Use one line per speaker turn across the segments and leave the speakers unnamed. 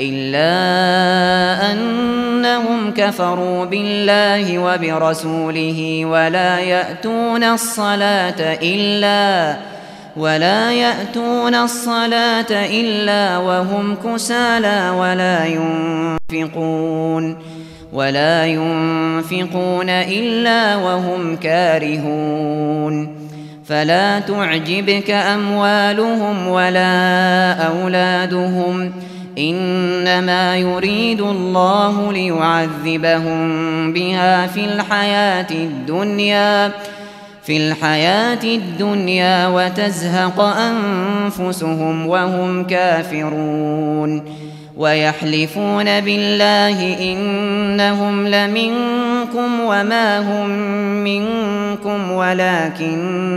إلا أنهم كفروا بالله وبرسوله ولا يأتون الصلاة إلا ولا يأتون الصلاة إلا وهم كسالى ولا ينفقون ولا ينفقون إلا وهم كارهون فلا تعجبك أموالهم ولا أولادهم ولا إنما يريد الله ليعذبهم بها في الحياة الدنيا في الحياة الدنيا وتزهق أنفسهم وهم كافرون. ويحلفون بالله إنهم لمنكم وما هم منكم ولكنهم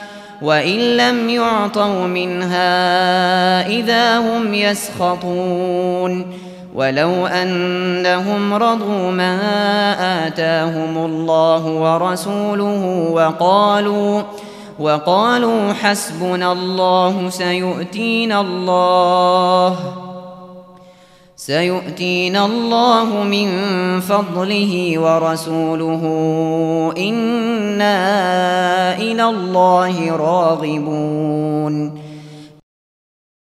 وَإِن لَّمْ يُعْطَوْا مِنْهَا إِذَا هُمْ يَسْخَطُونَ وَلَوْ أَنَّهُمْ رَضُوا مَا آتَاهُمُ اللَّهُ وَرَسُولُهُ وَقَالُوا وَقَالُوا حَسْبُنَا اللَّهُ سَيُؤْتِينَا اللَّهُ سيؤتينا الله من فضله ورسوله إنا إلى الله راغبون